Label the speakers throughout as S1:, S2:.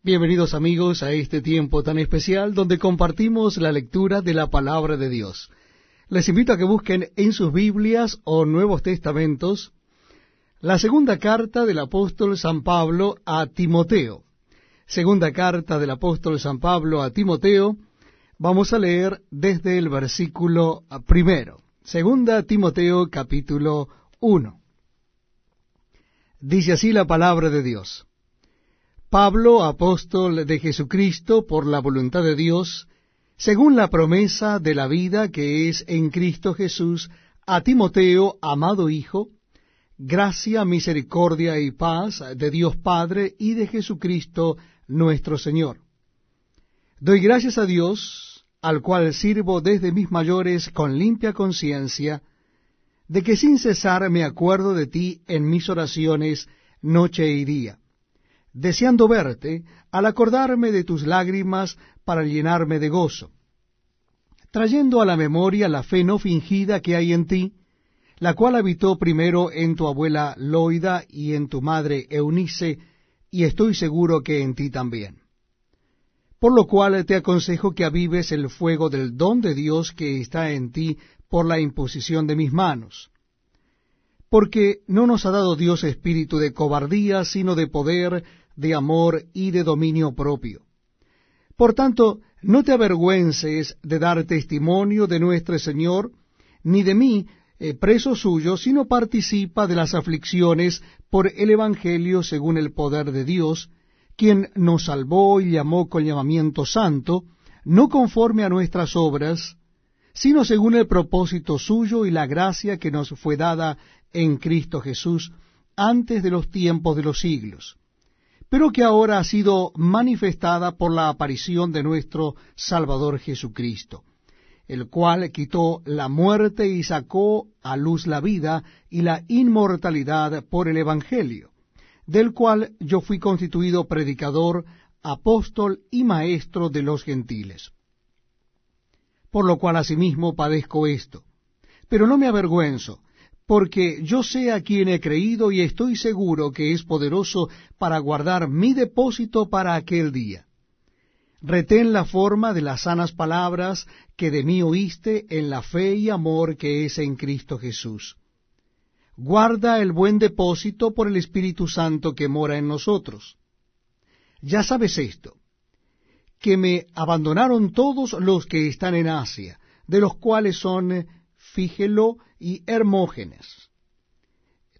S1: Bienvenidos amigos a este tiempo tan especial donde compartimos la lectura de la palabra de Dios. Les invito a que busquen en sus Biblias o Nuevos Testamentos la segunda carta del apóstol San Pablo a Timoteo. Segunda carta del apóstol San Pablo a Timoteo, vamos a leer desde el versículo primero. Segunda Timoteo capítulo 1. Dice así la palabra de Dios. Pablo, apóstol de Jesucristo por la voluntad de Dios, según la promesa de la vida que es en Cristo Jesús, a Timoteo, amado Hijo, gracia, misericordia y paz de Dios Padre y de Jesucristo nuestro Señor. Doy gracias a Dios, al cual sirvo desde mis mayores con limpia conciencia, de que sin cesar me acuerdo de ti en mis oraciones noche y día deseando verte, al acordarme de tus lágrimas para llenarme de gozo, trayendo a la memoria la fe no fingida que hay en ti, la cual habitó primero en tu abuela Loida y en tu madre Eunice, y estoy seguro que en ti también. Por lo cual te aconsejo que avives el fuego del don de Dios que está en ti por la imposición de mis manos. Porque no nos ha dado Dios espíritu de cobardía, sino de poder, de amor y de dominio propio. Por tanto, no te avergüences de dar testimonio de nuestro Señor, ni de mí, eh, preso suyo, sino participa de las aflicciones por el Evangelio según el poder de Dios, quien nos salvó y llamó con llamamiento santo, no conforme a nuestras obras, sino según el propósito suyo y la gracia que nos fue dada en Cristo Jesús antes de los tiempos de los siglos pero que ahora ha sido manifestada por la aparición de nuestro Salvador Jesucristo, el cual quitó la muerte y sacó a luz la vida y la inmortalidad por el Evangelio, del cual yo fui constituido predicador, apóstol y maestro de los gentiles. Por lo cual asimismo padezco esto, pero no me avergüenzo, porque yo sé a quien he creído y estoy seguro que es poderoso para guardar mi depósito para aquel día. Retén la forma de las sanas palabras que de mí oíste en la fe y amor que es en Cristo Jesús. Guarda el buen depósito por el Espíritu Santo que mora en nosotros. Ya sabes esto, que me abandonaron todos los que están en Asia, de los cuales son Fígelo y Hermógenes.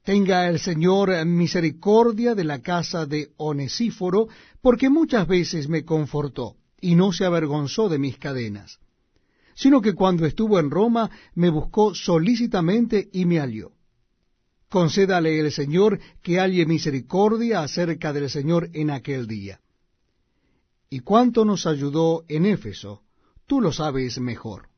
S1: Tenga el Señor misericordia de la casa de Onesíforo, porque muchas veces me confortó y no se avergonzó de mis cadenas, sino que cuando estuvo en Roma me buscó solícitamente y me halló. Concédale el Señor que halle misericordia acerca del Señor en aquel día. Y cuánto nos ayudó en Éfeso, tú lo sabes mejor.